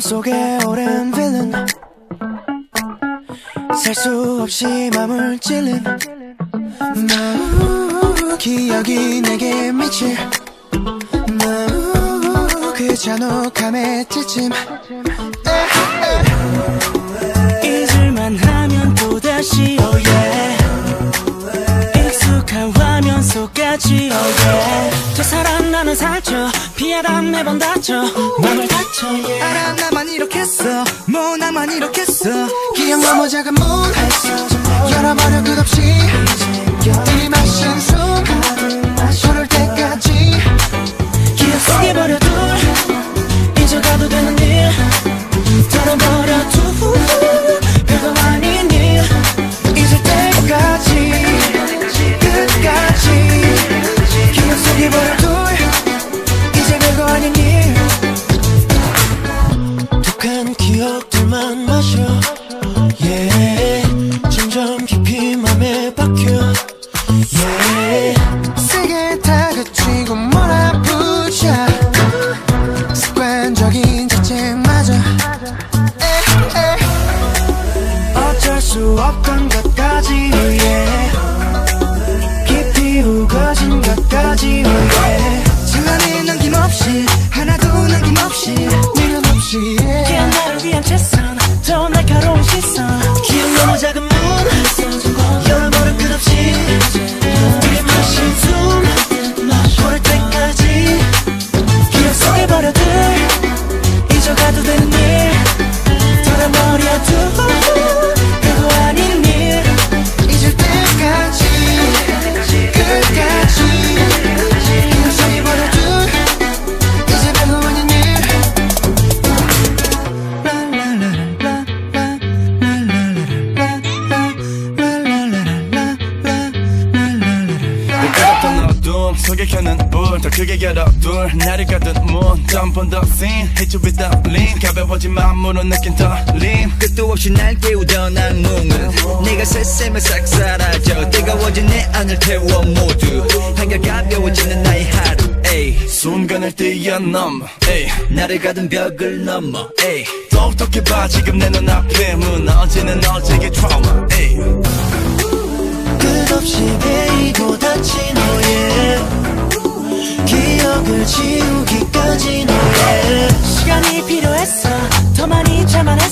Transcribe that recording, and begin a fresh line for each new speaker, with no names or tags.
속에 오랜 빌런 살수 없이 맘을 찔린 마우 기억이 내게 미칠 마우 그 잔혹함에 찌침
잊을만 하면 또다시 oh yeah 익숙한 화면 속까지 oh yeah 저 사람 나는 살쪄. 피하다 매번 다쳐. 맘을
알아 나만 이렇겠어. 뭐 나만 이렇겠어. 기억 너무 작은 문 열어버려 끝없이
점점 깊이 맘에 박혀. Yeah.
세게 다그치고 몰아붙여. 습관적인 자책마저.
어쩔 수 없던 것까지 yeah. 깊이 우거진 것까지 yeah
뜨겁던 어둠 속에 켜는 불더 크게 열어. 둘 나를 가둔 문 점번 더 scene Hit the lean. 가벼워진 마음으로 느낀 떨림.
끝도 없이 날 깨우던 악몽은 네가 새샘에 싹 사라져. 뜨거워진 내 안을 태워 모두. 한결 가벼워지는 나의 하루. 에이.
순간을 뛰어넘어. 에이.
나를 가둔 벽을 넘어. 에이.
똑똑해봐. 지금 내 눈앞에 무너지는 어제의 트라우마 에이.
끝없이 베이고 너의 지우기까지 너의 시간이 필요했어. 더 많이 참아냈어